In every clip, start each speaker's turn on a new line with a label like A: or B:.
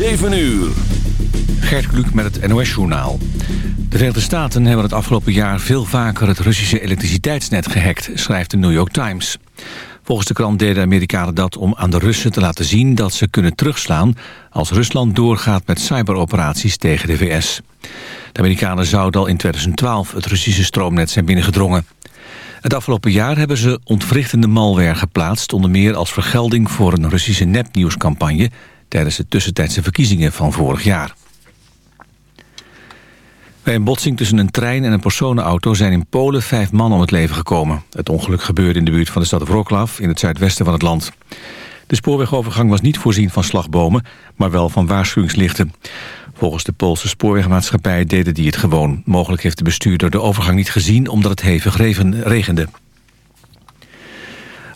A: 7 uur.
B: Gert Kluk met het NOS-journaal. De Verenigde Staten hebben het afgelopen jaar veel vaker het Russische elektriciteitsnet gehackt, schrijft de New York Times. Volgens de krant deden de Amerikanen dat om aan de Russen te laten zien dat ze kunnen terugslaan als Rusland doorgaat met cyberoperaties tegen de VS. De Amerikanen zouden al in 2012 het Russische stroomnet zijn binnengedrongen. Het afgelopen jaar hebben ze ontwrichtende malware geplaatst... onder meer als vergelding voor een Russische nepnieuwscampagne... tijdens de tussentijdse verkiezingen van vorig jaar. Bij een botsing tussen een trein en een personenauto... zijn in Polen vijf mannen om het leven gekomen. Het ongeluk gebeurde in de buurt van de stad Wroclaw... in het zuidwesten van het land. De spoorwegovergang was niet voorzien van slagbomen... maar wel van waarschuwingslichten. Volgens de Poolse spoorwegmaatschappij deden die het gewoon. Mogelijk heeft de bestuurder de overgang niet gezien omdat het hevig regende.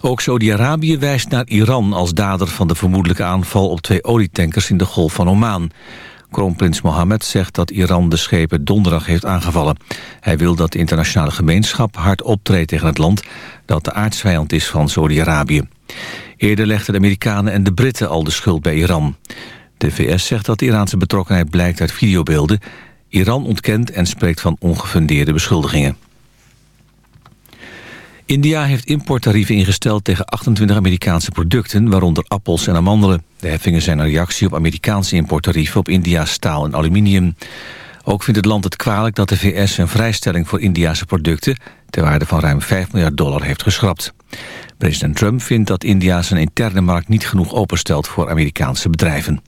B: Ook Saudi-Arabië wijst naar Iran als dader van de vermoedelijke aanval op twee olietankers in de Golf van Oman. Kroonprins Mohammed zegt dat Iran de schepen donderdag heeft aangevallen. Hij wil dat de internationale gemeenschap hard optreedt tegen het land dat de aardsvijand is van Saudi-Arabië. Eerder legden de Amerikanen en de Britten al de schuld bij Iran. De VS zegt dat de Iraanse betrokkenheid blijkt uit videobeelden. Iran ontkent en spreekt van ongefundeerde beschuldigingen. India heeft importtarieven ingesteld tegen 28 Amerikaanse producten... waaronder appels en amandelen. De heffingen zijn een reactie op Amerikaanse importtarieven... op India's staal en aluminium. Ook vindt het land het kwalijk dat de VS een vrijstelling voor Indiase producten... ter waarde van ruim 5 miljard dollar heeft geschrapt. President Trump vindt dat India zijn interne markt niet genoeg openstelt voor Amerikaanse bedrijven.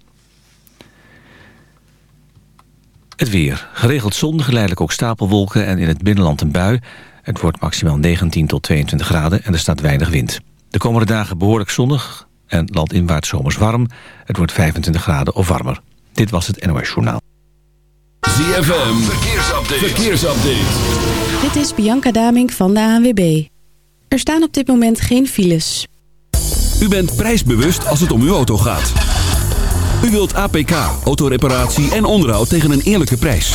B: Het weer. Geregeld zon, geleidelijk ook stapelwolken en in het binnenland een bui. Het wordt maximaal 19 tot 22 graden en er staat weinig wind. De komende dagen behoorlijk zonnig en landinwaarts zomers warm. Het wordt 25 graden of warmer. Dit was het NOS Journaal.
A: ZFM, verkeersupdate. verkeersupdate.
C: Dit is Bianca Damink van de ANWB. Er staan op dit moment geen files.
A: U bent prijsbewust als het om uw auto gaat. U wilt APK, autoreparatie en onderhoud tegen een eerlijke prijs.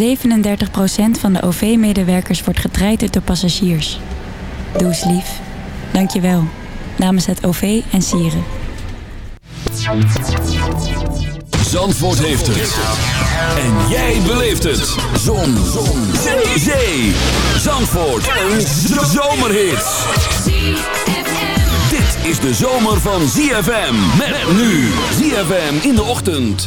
D: 37% van de OV-medewerkers wordt getraind door passagiers. Doe eens lief. Dank je wel. Namens het OV en Sieren.
A: Zandvoort heeft het. En jij beleeft het. Zon. Zon. Zee. Zee. Zandvoort. Een zomerhit. Dit is de zomer van ZFM. Met nu. ZFM in de ochtend.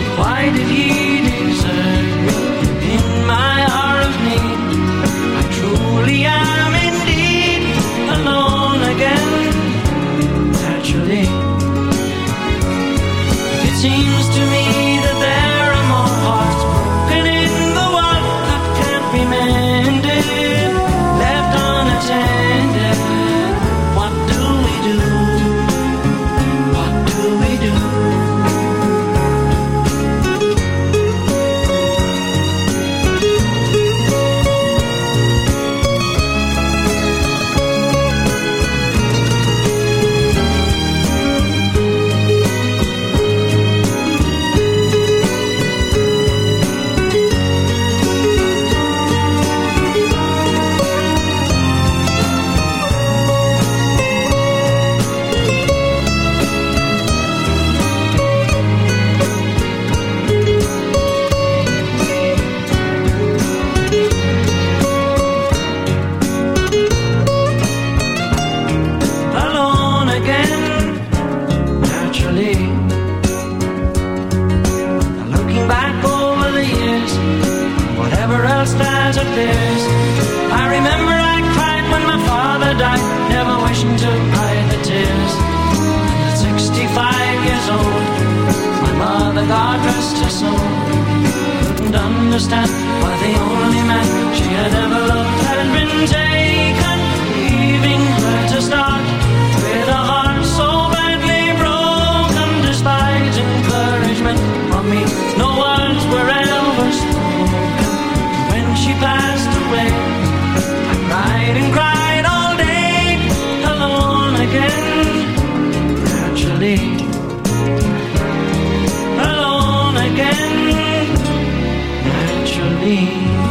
E: Why did he
F: morning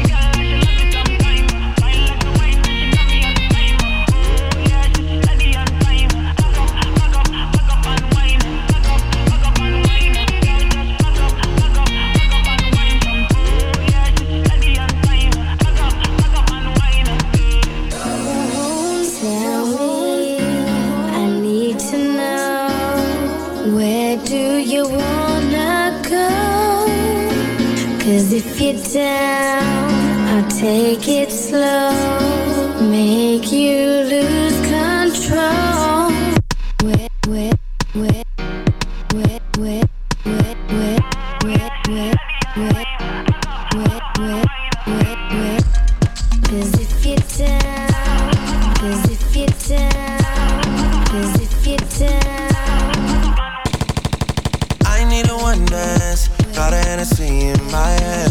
G: If you're down, I'll take it slow, make you lose control. Cause if you're down, cause if you're down, cause if you're down.
F: I need a one dance. Got a Hennessy in my hand.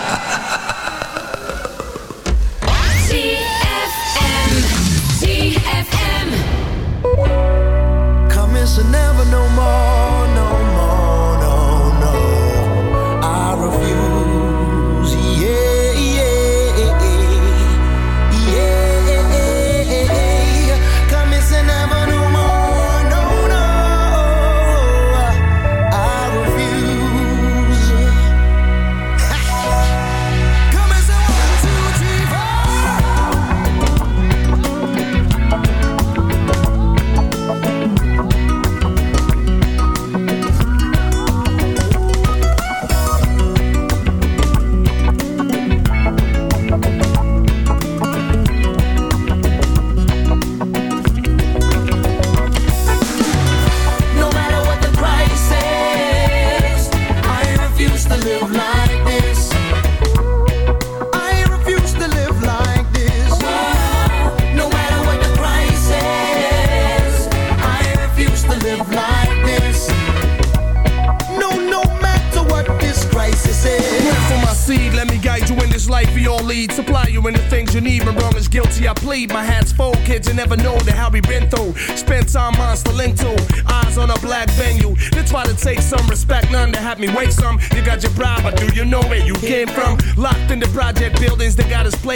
H: no more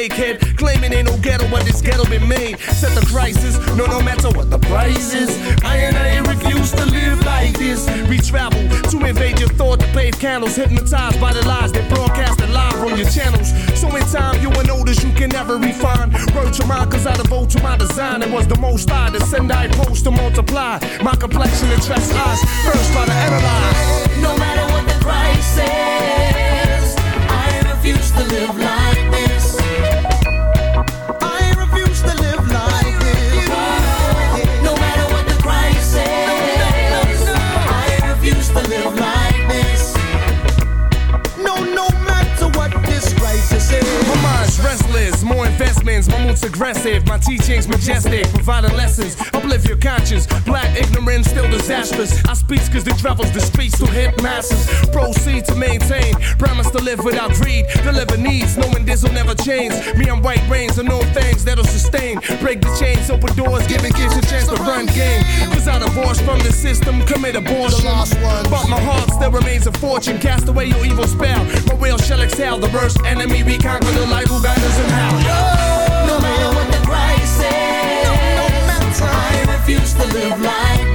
I: they my teachings majestic, providing lessons, uplift your conscience. Black ignorance still disastrous. I speak cause they travels the streets to hit masses. Proceed to maintain, promise to live without greed, deliver needs, knowing this will never change. Me, I'm white brains, I know things that'll sustain. Break the chains, open doors, giving kids a chance to run game. Cause I divorced from the system, commit abortion. But my heart still remains a fortune. Cast away your evil spell. My will shall exhale. The worst enemy we conquer the light who guide us in hell.
J: Refuse to live like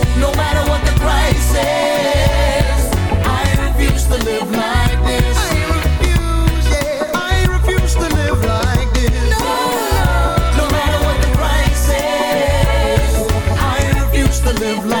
J: No matter what the price is, I refuse to live like this. I refuse, yeah. I refuse to live like this. No, no matter what the price is, I refuse to live like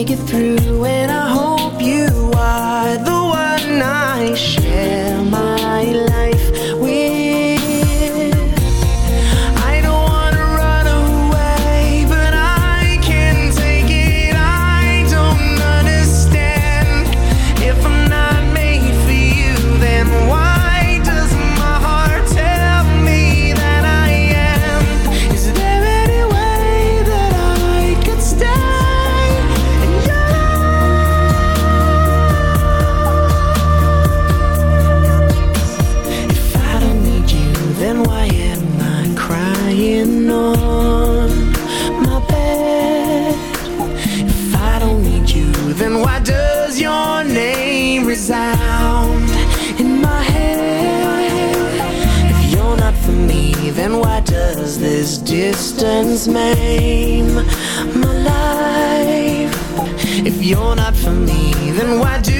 H: make it through, and I does your name resound in my head? If you're not for me, then why does this distance maim my life? If you're not for me, then why do